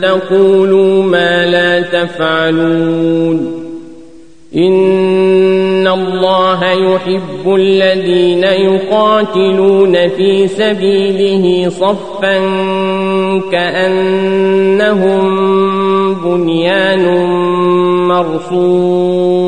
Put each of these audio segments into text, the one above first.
تقولوا ما لا تفعلون إن الله يحب الذين يقاتلون في سبيله صفا كأنهم بنيان مرصوص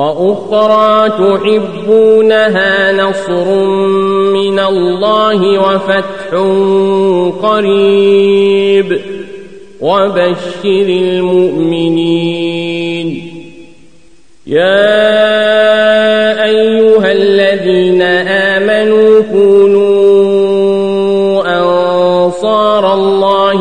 وأخرى تحبونها نصر من الله وفتح قريب. وبشر المؤمنين. يا